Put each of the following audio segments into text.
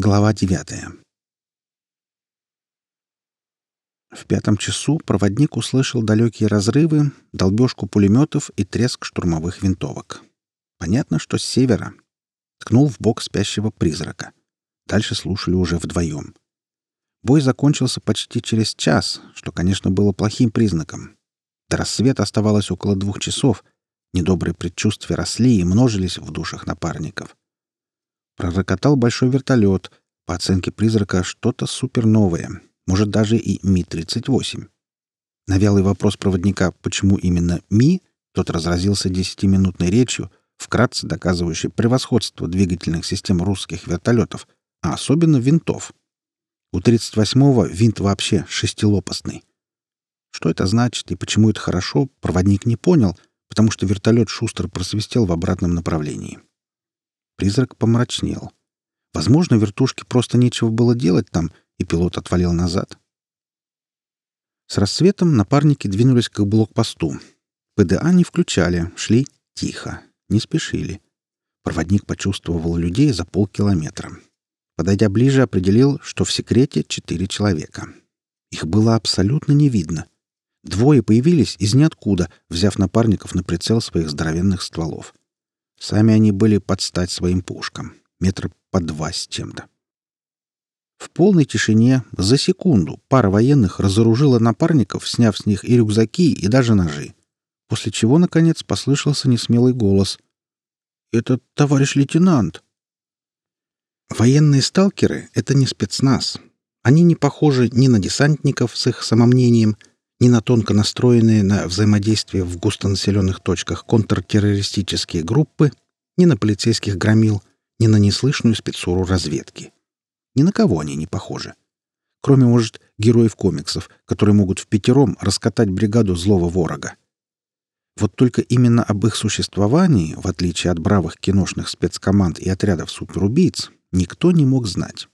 Глава девятая. В пятом часу проводник услышал далекие разрывы, долбежку пулеметов и треск штурмовых винтовок. Понятно, что с севера. Ткнул в бок спящего призрака. Дальше слушали уже вдвоем. Бой закончился почти через час, что, конечно, было плохим признаком. До рассвета оставалось около двух часов. Недобрые предчувствия росли и множились в душах напарников. Пророкотал большой вертолет. По оценке призрака, что-то суперновое. Может, даже и Ми-38. На вялый вопрос проводника, почему именно Ми, тот разразился десятиминутной речью, вкратце доказывающей превосходство двигательных систем русских вертолетов, а особенно винтов. У 38-го винт вообще шестилопастный. Что это значит и почему это хорошо, проводник не понял, потому что вертолет шустро просвистел в обратном направлении. Призрак помрачнел. Возможно, вертушке просто нечего было делать там, и пилот отвалил назад. С рассветом напарники двинулись к блокпосту. ПДА не включали, шли тихо, не спешили. Проводник почувствовал людей за полкилометра. Подойдя ближе, определил, что в секрете четыре человека. Их было абсолютно не видно. Двое появились из ниоткуда, взяв напарников на прицел своих здоровенных стволов. Сами они были под стать своим пушкам, метра по два с чем-то. В полной тишине за секунду пара военных разоружила напарников, сняв с них и рюкзаки, и даже ножи. После чего, наконец, послышался несмелый голос. «Это товарищ лейтенант!» Военные сталкеры — это не спецназ. Они не похожи ни на десантников с их самомнением, ни на тонко настроенные на взаимодействие в густонаселенных точках контртеррористические группы, ни на полицейских громил, ни на неслышную спецуру разведки. Ни на кого они не похожи. Кроме, может, героев комиксов, которые могут в пятером раскатать бригаду злого ворога. Вот только именно об их существовании, в отличие от бравых киношных спецкоманд и отрядов суперубийц, никто не мог знать.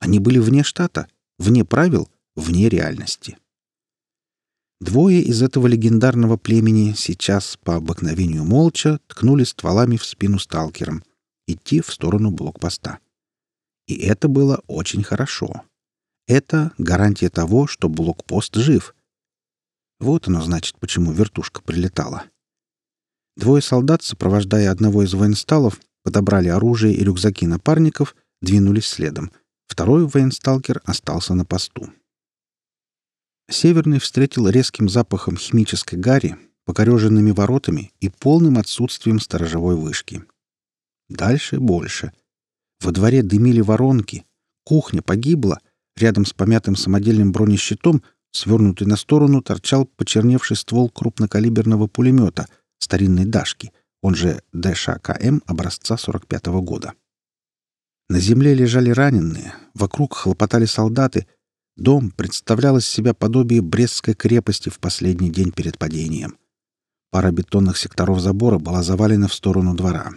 Они были вне штата, вне правил, вне реальности. Двое из этого легендарного племени сейчас, по обыкновению молча, ткнули стволами в спину сталкерам, идти в сторону блокпоста. И это было очень хорошо. Это гарантия того, что блокпост жив. Вот оно значит, почему вертушка прилетала. Двое солдат, сопровождая одного из военсталов, подобрали оружие и рюкзаки напарников, двинулись следом. Второй военсталкер остался на посту. Северный встретил резким запахом химической гари, покореженными воротами и полным отсутствием сторожевой вышки. Дальше больше. Во дворе дымили воронки, кухня погибла, рядом с помятым самодельным бронещитом, свернутый на сторону, торчал почерневший ствол крупнокалиберного пулемета старинной Дашки, он же ДШКМ образца 45 -го года. На земле лежали раненые, вокруг хлопотали солдаты — Дом представлял из себя подобие Брестской крепости в последний день перед падением. Пара бетонных секторов забора была завалена в сторону двора.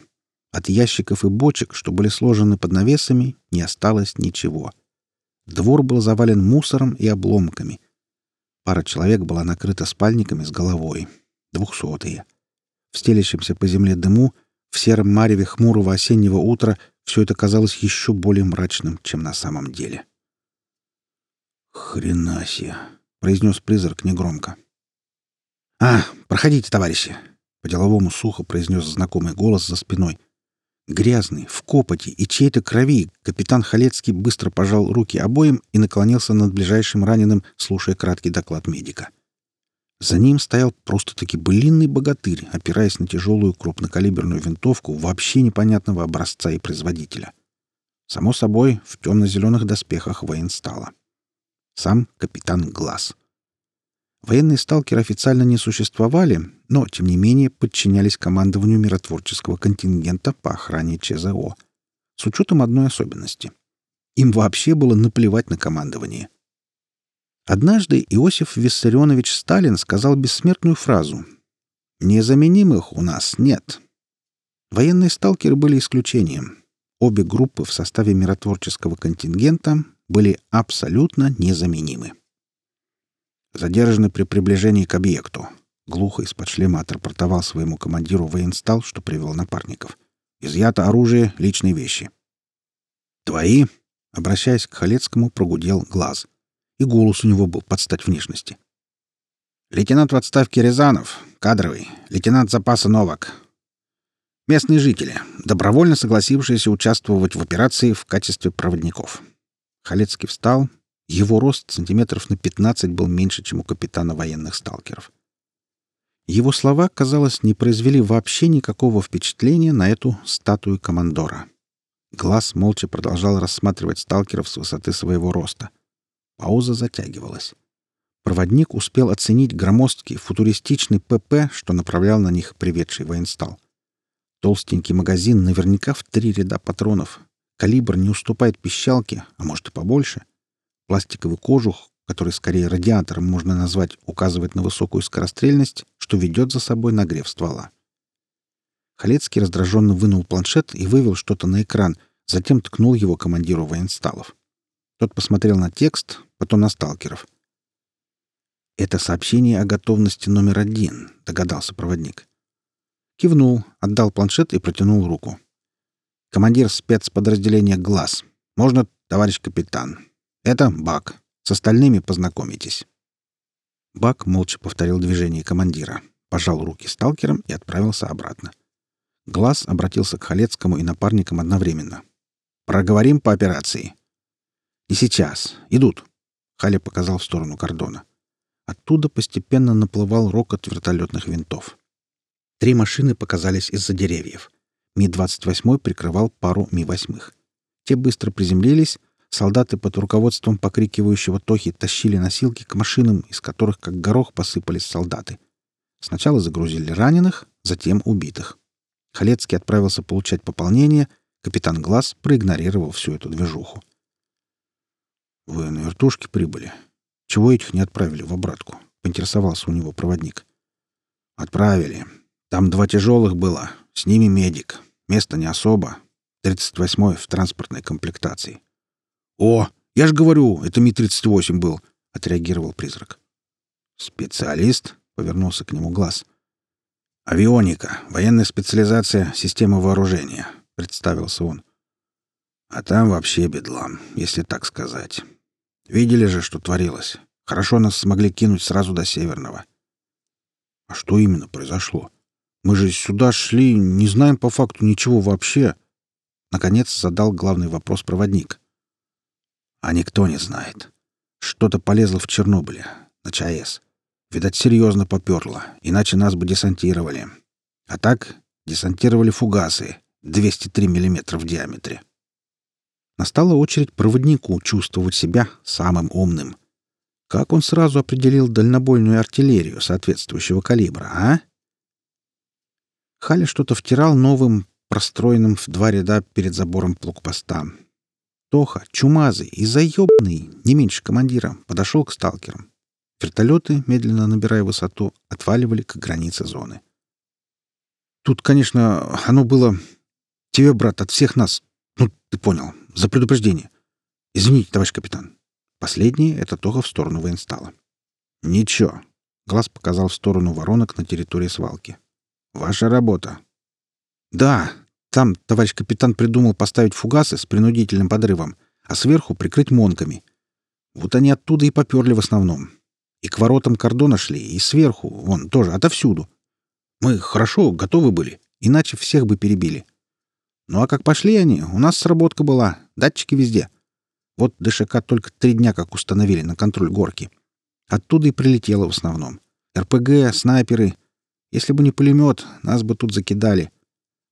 От ящиков и бочек, что были сложены под навесами, не осталось ничего. Двор был завален мусором и обломками. Пара человек была накрыта спальниками с головой. Двухсотые. В стелящемся по земле дыму, в сером мареве хмурого осеннего утра все это казалось еще более мрачным, чем на самом деле. — «Хрена себе!» — произнес призрак негромко. «А, проходите, товарищи!» — по-деловому сухо произнес знакомый голос за спиной. Грязный, в копоти и чьей-то крови капитан Халецкий быстро пожал руки обоим и наклонился над ближайшим раненым, слушая краткий доклад медика. За ним стоял просто-таки былинный богатырь, опираясь на тяжелую крупнокалиберную винтовку вообще непонятного образца и производителя. Само собой, в темно-зеленых доспехах военстала. Сам капитан Глаз. Военные сталкеры официально не существовали, но, тем не менее, подчинялись командованию миротворческого контингента по охране ЧЗО. С учетом одной особенности. Им вообще было наплевать на командование. Однажды Иосиф Виссарионович Сталин сказал бессмертную фразу «Незаменимых у нас нет». Военные сталкеры были исключением. Обе группы в составе миротворческого контингента были абсолютно незаменимы. Задержаны при приближении к объекту. Глухо из-под шлема отрапортовал своему командиру военстал, что привел напарников. Изъято оружие, личные вещи. «Твои?» Обращаясь к Халецкому, прогудел глаз. И голос у него был под стать внешности. «Лейтенант в отставке Рязанов, кадровый, лейтенант запаса Новак. Местные жители, добровольно согласившиеся участвовать в операции в качестве проводников». Халецкий встал. Его рост сантиметров на 15 был меньше, чем у капитана военных сталкеров. Его слова, казалось, не произвели вообще никакого впечатления на эту статую командора. Глаз молча продолжал рассматривать сталкеров с высоты своего роста. Пауза затягивалась. Проводник успел оценить громоздкий футуристичный ПП, что направлял на них приведший военстал. Толстенький магазин наверняка в три ряда патронов. Калибр не уступает пищалке, а может и побольше. Пластиковый кожух, который скорее радиатором можно назвать, указывает на высокую скорострельность, что ведет за собой нагрев ствола. Халецкий раздраженно вынул планшет и вывел что-то на экран, затем ткнул его командиру военсталов. Тот посмотрел на текст, потом на сталкеров. «Это сообщение о готовности номер один», — догадался проводник. Кивнул, отдал планшет и протянул руку. «Командир спецподразделения «Глаз». Можно, товарищ капитан. Это Бак. С остальными познакомитесь». Бак молча повторил движение командира, пожал руки сталкерам и отправился обратно. Глаз обратился к Халецкому и напарникам одновременно. «Проговорим по операции». «Не сейчас. Идут». Халя показал в сторону кордона. Оттуда постепенно наплывал рокот вертолетных винтов. Три машины показались из-за деревьев. Ми-28 прикрывал пару Ми-8. Те быстро приземлились, солдаты под руководством покрикивающего Тохи тащили носилки к машинам, из которых как горох посыпались солдаты. Сначала загрузили раненых, затем убитых. Халецкий отправился получать пополнение, капитан Глаз проигнорировал всю эту движуху. «Вы на вертушке прибыли? Чего этих не отправили в обратку?» — поинтересовался у него проводник. «Отправили. Там два тяжелых было. С ними медик. Место не особо. 38-й в транспортной комплектации». «О, я же говорю, это Ми-38 был», — отреагировал призрак. «Специалист?» — повернулся к нему глаз. «Авионика. Военная специализация системы вооружения», — представился он. «А там вообще бедлам, если так сказать. Видели же, что творилось. Хорошо нас смогли кинуть сразу до Северного». «А что именно произошло? Мы же сюда шли, не знаем по факту ничего вообще». Наконец задал главный вопрос проводник. «А никто не знает. Что-то полезло в Чернобыле, на ЧАЭС. Видать, серьезно поперло, иначе нас бы десантировали. А так десантировали фугасы 203 мм в диаметре. Настала очередь проводнику чувствовать себя самым умным. Как он сразу определил дальнобойную артиллерию соответствующего калибра, а? Халя что-то втирал новым, простроенным в два ряда перед забором блокпоста. Тоха, чумазый и заебанный, не меньше командира, подошел к сталкерам. Вертолеты, медленно набирая высоту, отваливали к границе зоны. Тут, конечно, оно было... Тебе, брат, от всех нас... Ну, ты понял. За предупреждение. Извините, товарищ капитан. Последний — это Тоха в сторону военстала. Ничего. Глаз показал в сторону воронок на территории свалки. Ваша работа. Да, там товарищ капитан придумал поставить фугасы с принудительным подрывом, а сверху прикрыть монками. Вот они оттуда и поперли в основном. И к воротам кордона шли, и сверху, вон, тоже, отовсюду. Мы хорошо готовы были, иначе всех бы перебили. Ну а как пошли они, у нас сработка была, датчики везде. Вот ДШК только три дня как установили на контроль горки. Оттуда и прилетело в основном. РПГ, снайперы. Если бы не пулемет, нас бы тут закидали.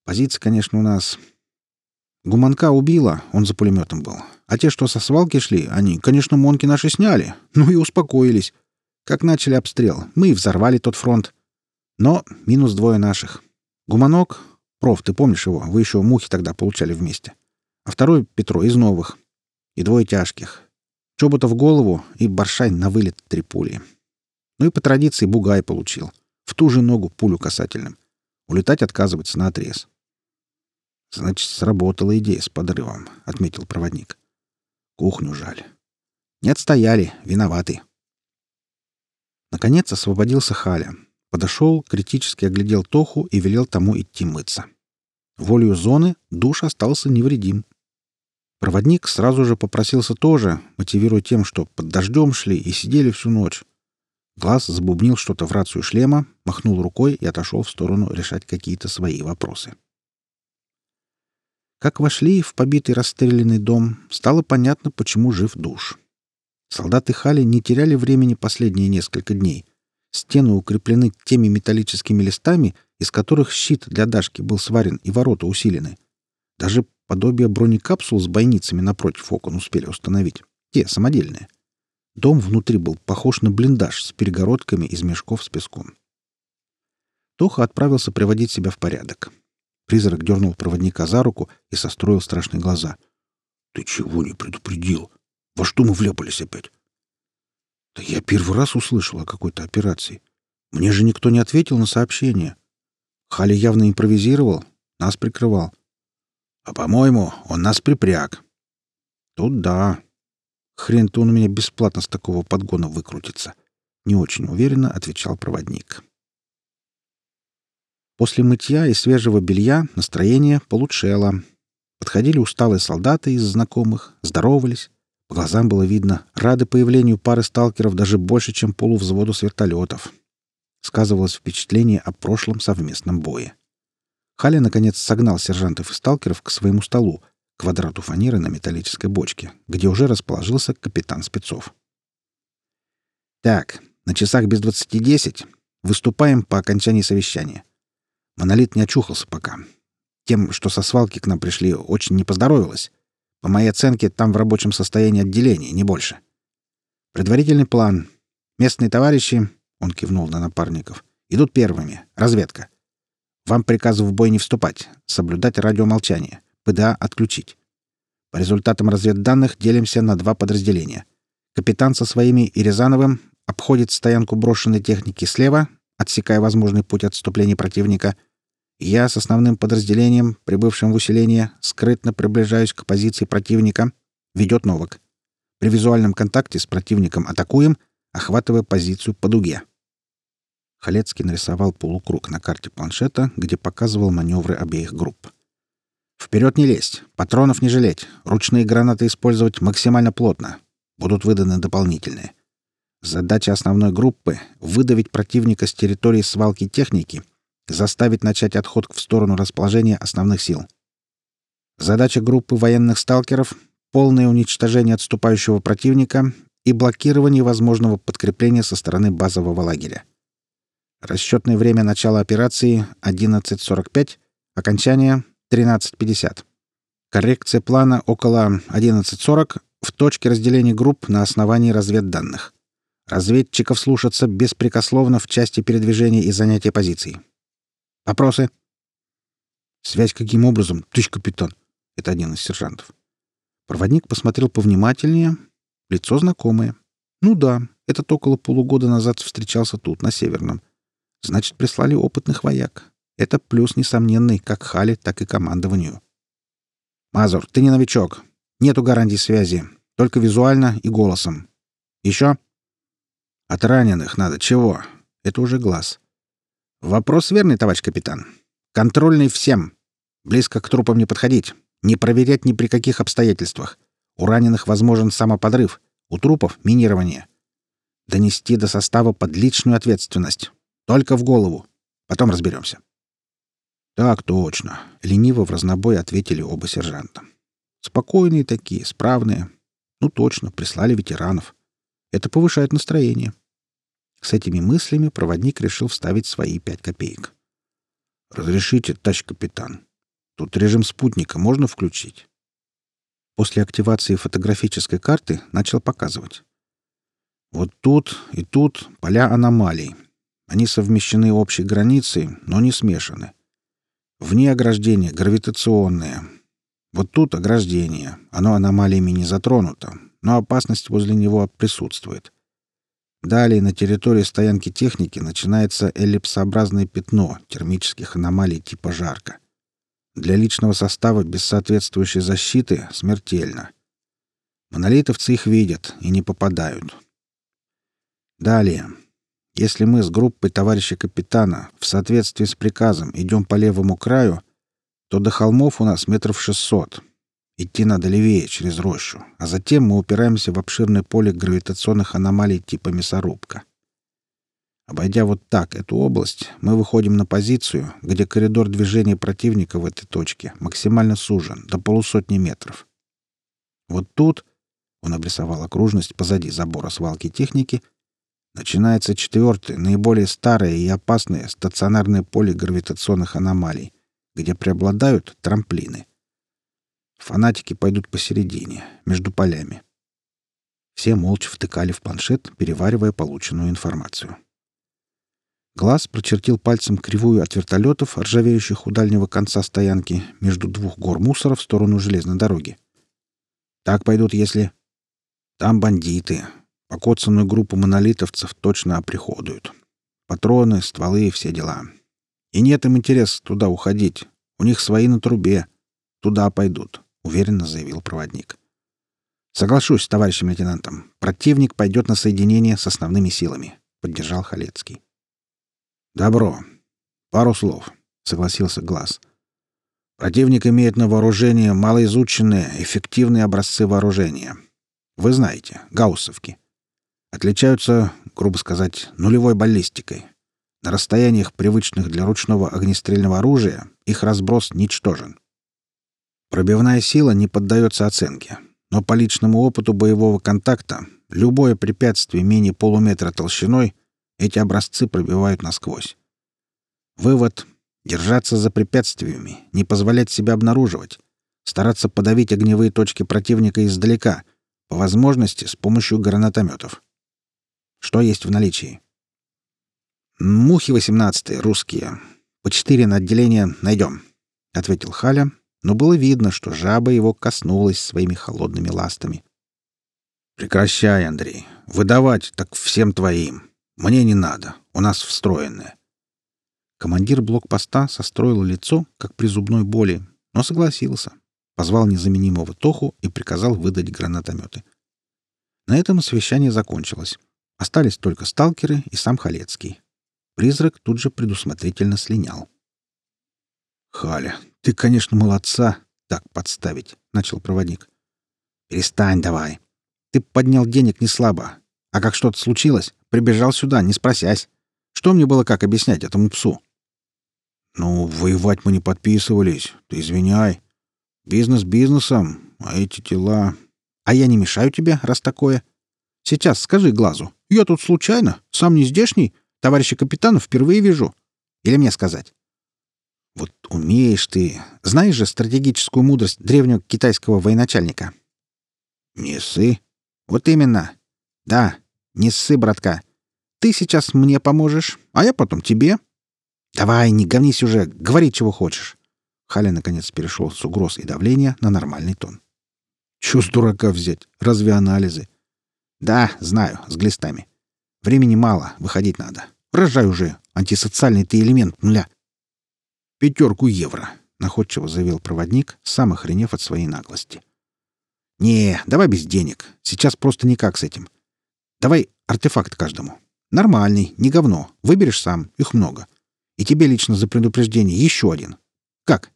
Позиция, конечно, у нас... Гуманка убила, он за пулеметом был. А те, что со свалки шли, они, конечно, монки наши сняли. Ну и успокоились. Как начали обстрел, мы и взорвали тот фронт. Но минус двое наших. Гуманок, проф, ты помнишь его? Вы еще мухи тогда получали вместе. А второй — Петро, из новых. И двое тяжких. Чобота в голову и Баршань на вылет три пули. Ну и по традиции Бугай получил. В ту же ногу пулю касательным. Улетать отказывается на отрез. «Значит, сработала идея с подрывом», — отметил проводник. «Кухню жаль. Не отстояли, виноваты». Наконец освободился Халя. Подошел, критически оглядел Тоху и велел тому идти мыться. Волею зоны душ остался невредим. Проводник сразу же попросился тоже, мотивируя тем, что под дождем шли и сидели всю ночь. Глаз забубнил что-то в рацию шлема, махнул рукой и отошел в сторону решать какие-то свои вопросы. Как вошли в побитый расстрелянный дом, стало понятно, почему жив душ. Солдаты Хали не теряли времени последние несколько дней. Стены укреплены теми металлическими листами, из которых щит для Дашки был сварен и ворота усилены. Даже подобие бронекапсул с бойницами напротив окон успели установить. Те, самодельные. Дом внутри был похож на блиндаж с перегородками из мешков с песком. Тоха отправился приводить себя в порядок. Призрак дернул проводника за руку и состроил страшные глаза. «Ты чего не предупредил? Во что мы вляпались опять?» «Да я первый раз услышал о какой-то операции. Мне же никто не ответил на сообщение. Хали явно импровизировал, нас прикрывал. А, по-моему, он нас припряг. Тут да. Хрен-то он у меня бесплатно с такого подгона выкрутится. Не очень уверенно отвечал проводник. После мытья и свежего белья настроение получело. Подходили усталые солдаты из знакомых, здоровались. По глазам было видно, рады появлению пары сталкеров даже больше, чем полувзводу с вертолетов. Сказывалось впечатление о прошлом совместном бое. Халя, наконец, согнал сержантов и сталкеров к своему столу, квадрату фанеры на металлической бочке, где уже расположился капитан спецов. «Так, на часах без двадцати десять. Выступаем по окончании совещания. Монолит не очухался пока. Тем, что со свалки к нам пришли, очень не поздоровилось. По моей оценке, там в рабочем состоянии отделение, не больше. Предварительный план. Местные товарищи, — он кивнул на напарников, — идут первыми. Разведка. Вам приказ в бой не вступать, соблюдать радиомолчание, ПДА отключить. По результатам разведданных делимся на два подразделения. Капитан со своими и Рязановым обходит стоянку брошенной техники слева, отсекая возможный путь отступления противника. Я с основным подразделением, прибывшим в усиление, скрытно приближаюсь к позиции противника. Ведет Новак. При визуальном контакте с противником атакуем, охватывая позицию по дуге. Халецкий нарисовал полукруг на карте планшета, где показывал маневры обеих групп. «Вперед не лезть, патронов не жалеть, ручные гранаты использовать максимально плотно. Будут выданы дополнительные. Задача основной группы — выдавить противника с территории свалки техники, заставить начать отход в сторону расположения основных сил. Задача группы военных сталкеров — полное уничтожение отступающего противника и блокирование возможного подкрепления со стороны базового лагеря. Расчетное время начала операции 11.45, окончание 13.50. Коррекция плана около 11.40 в точке разделения групп на основании разведданных. Разведчиков слушаться беспрекословно в части передвижения и занятия позиций. Вопросы? Связь каким образом, товарищ капитан? Это один из сержантов. Проводник посмотрел повнимательнее. Лицо знакомое. Ну да, этот около полугода назад встречался тут, на Северном. Значит, прислали опытных вояк. Это плюс несомненный как Хале, так и командованию. «Мазур, ты не новичок. Нету гарантий связи. Только визуально и голосом. Еще?» «От раненых надо чего?» Это уже глаз. «Вопрос верный, товарищ капитан. Контрольный всем. Близко к трупам не подходить. Не проверять ни при каких обстоятельствах. У раненых возможен самоподрыв. У трупов — минирование. Донести до состава под личную ответственность. Только в голову. Потом разберемся. Так точно. Лениво в разнобой ответили оба сержанта. Спокойные такие, справные. Ну точно, прислали ветеранов. Это повышает настроение. С этими мыслями проводник решил вставить свои пять копеек. «Разрешите, товарищ капитан. Тут режим спутника можно включить?» После активации фотографической карты начал показывать. Вот тут и тут поля аномалий, они совмещены общей границей, но не смешаны. Вне ограждения гравитационное. Вот тут ограждение. Оно аномалиями не затронуто, но опасность возле него присутствует. Далее на территории стоянки техники начинается эллипсообразное пятно термических аномалий типа жарко. Для личного состава без соответствующей защиты смертельно. Монолитовцы их видят и не попадают. Далее. Если мы с группой товарища капитана в соответствии с приказом идем по левому краю, то до холмов у нас метров шестьсот. Идти надо левее, через рощу, а затем мы упираемся в обширное поле гравитационных аномалий типа мясорубка. Обойдя вот так эту область, мы выходим на позицию, где коридор движения противника в этой точке максимально сужен, до полусотни метров. Вот тут, он обрисовал окружность позади забора свалки техники, начинается четвертое, наиболее старое и опасное стационарное поле гравитационных аномалий, где преобладают трамплины. Фанатики пойдут посередине, между полями. Все молча втыкали в планшет, переваривая полученную информацию. Глаз прочертил пальцем кривую от вертолетов, ржавеющих у дальнего конца стоянки, между двух гор мусора в сторону железной дороги. Так пойдут, если... Там бандиты. Покоцанную группу монолитовцев точно оприходуют. Патроны, стволы и все дела. И нет им интереса туда уходить. У них свои на трубе. Туда пойдут. — уверенно заявил проводник. «Соглашусь с товарищем лейтенантом. Противник пойдет на соединение с основными силами», — поддержал Халецкий. «Добро. Пару слов», — согласился Глаз. «Противник имеет на вооружении малоизученные, эффективные образцы вооружения. Вы знаете, гауссовки. Отличаются, грубо сказать, нулевой баллистикой. На расстояниях, привычных для ручного огнестрельного оружия, их разброс ничтожен. Пробивная сила не поддается оценке, но по личному опыту боевого контакта любое препятствие менее полуметра толщиной эти образцы пробивают насквозь. Вывод — держаться за препятствиями, не позволять себя обнаруживать, стараться подавить огневые точки противника издалека, по возможности с помощью гранатометов. Что есть в наличии? «Мухи 18 русские. По четыре на отделение найдем», — ответил Халя, но было видно, что жаба его коснулась своими холодными ластами. «Прекращай, Андрей. Выдавать так всем твоим. Мне не надо. У нас встроенное». Командир блокпоста состроил лицо, как при зубной боли, но согласился. Позвал незаменимого Тоху и приказал выдать гранатометы. На этом совещание закончилось. Остались только сталкеры и сам Халецкий. Призрак тут же предусмотрительно слинял. «Халя, ты, конечно, молодца так подставить», — начал проводник. «Перестань давай. Ты поднял денег не слабо. А как что-то случилось, прибежал сюда, не спросясь. Что мне было как объяснять этому псу?» «Ну, воевать мы не подписывались. Ты извиняй. Бизнес бизнесом, а эти тела...» «А я не мешаю тебе, раз такое. Сейчас скажи глазу. Я тут случайно, сам не здешний, товарища капитана впервые вижу. Или мне сказать?» Вот умеешь ты. Знаешь же стратегическую мудрость древнего китайского военачальника? Не ссы. Вот именно. Да, не ссы, братка. Ты сейчас мне поможешь, а я потом тебе. Давай, не говнись уже, говори, чего хочешь. Халя, наконец, перешел с угроз и давления на нормальный тон. Чё с дурака взять? Разве анализы? Да, знаю, с глистами. Времени мало, выходить надо. Рожай уже, антисоциальный ты элемент нуля пятерку евро», — находчиво заявил проводник, сам охренев от своей наглости. «Не, давай без денег. Сейчас просто никак с этим. Давай артефакт каждому. Нормальный, не говно. Выберешь сам, их много. И тебе лично за предупреждение еще один. Как?»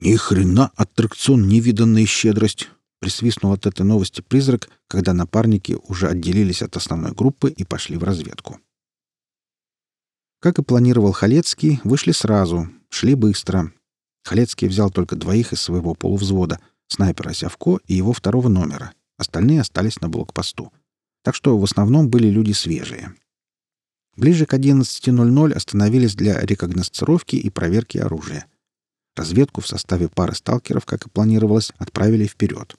«Ни хрена аттракцион невиданная щедрость!» — присвистнул от этой новости призрак, когда напарники уже отделились от основной группы и пошли в разведку. Как и планировал Халецкий, вышли сразу, шли быстро. Халецкий взял только двоих из своего полувзвода — снайпера Сявко и его второго номера. Остальные остались на блокпосту. Так что в основном были люди свежие. Ближе к 11.00 остановились для рекогносцировки и проверки оружия. Разведку в составе пары сталкеров, как и планировалось, отправили вперед.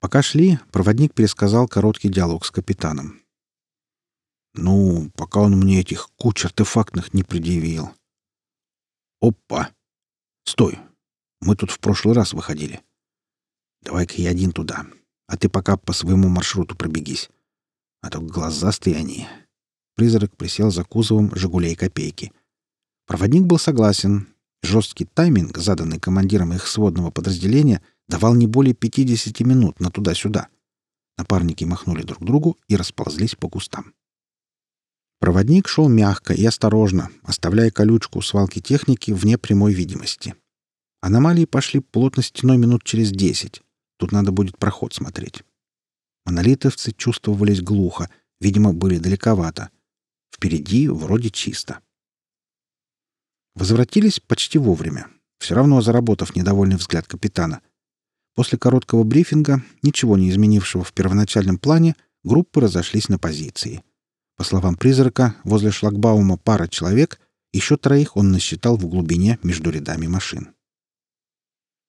Пока шли, проводник пересказал короткий диалог с капитаном. Ну, пока он мне этих куч артефактных не предъявил. Опа! Стой! Мы тут в прошлый раз выходили. Давай-ка я один туда, а ты пока по своему маршруту пробегись. А то глазастые они. Призрак присел за кузовом «Жигулей копейки». Проводник был согласен. Жесткий тайминг, заданный командиром их сводного подразделения, давал не более 50 минут на туда-сюда. Напарники махнули друг другу и расползлись по кустам. Проводник шел мягко и осторожно, оставляя колючку свалки техники вне прямой видимости. Аномалии пошли плотно стеной минут через десять. Тут надо будет проход смотреть. Монолитовцы чувствовались глухо, видимо, были далековато. Впереди вроде чисто. Возвратились почти вовремя. Все равно заработав недовольный взгляд капитана. После короткого брифинга, ничего не изменившего в первоначальном плане, группы разошлись на позиции. По словам призрака, возле шлагбаума пара человек, еще троих он насчитал в глубине между рядами машин.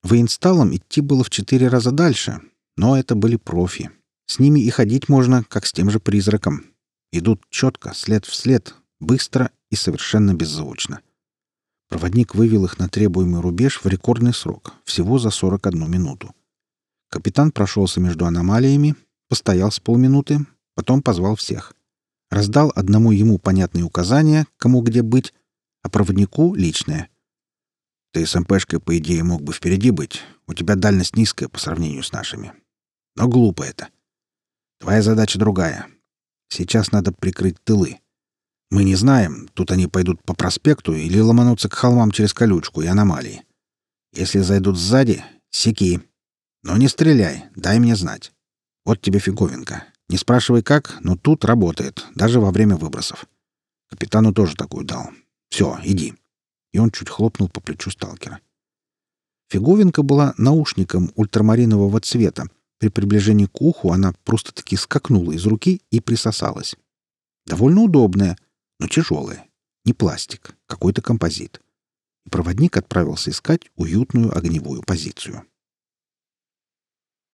Воинсталом идти было в четыре раза дальше, но это были профи. С ними и ходить можно, как с тем же призраком. Идут четко, след в след, быстро и совершенно беззвучно. Проводник вывел их на требуемый рубеж в рекордный срок, всего за 41 минуту. Капитан прошелся между аномалиями, постоял с полминуты, потом позвал всех. Раздал одному ему понятные указания, кому где быть, а проводнику — личное. Ты с МПшкой, по идее, мог бы впереди быть. У тебя дальность низкая по сравнению с нашими. Но глупо это. Твоя задача другая. Сейчас надо прикрыть тылы. Мы не знаем, тут они пойдут по проспекту или ломанутся к холмам через колючку и аномалии. Если зайдут сзади, секи. Но не стреляй, дай мне знать. Вот тебе фиговинка. Не спрашивай как, но тут работает, даже во время выбросов. Капитану тоже такую дал. Все, иди. И он чуть хлопнул по плечу сталкера. Фиговинка была наушником ультрамаринового цвета. При приближении к уху она просто-таки скакнула из руки и присосалась. Довольно удобная — но тяжелое. Не пластик, какой-то композит. И проводник отправился искать уютную огневую позицию.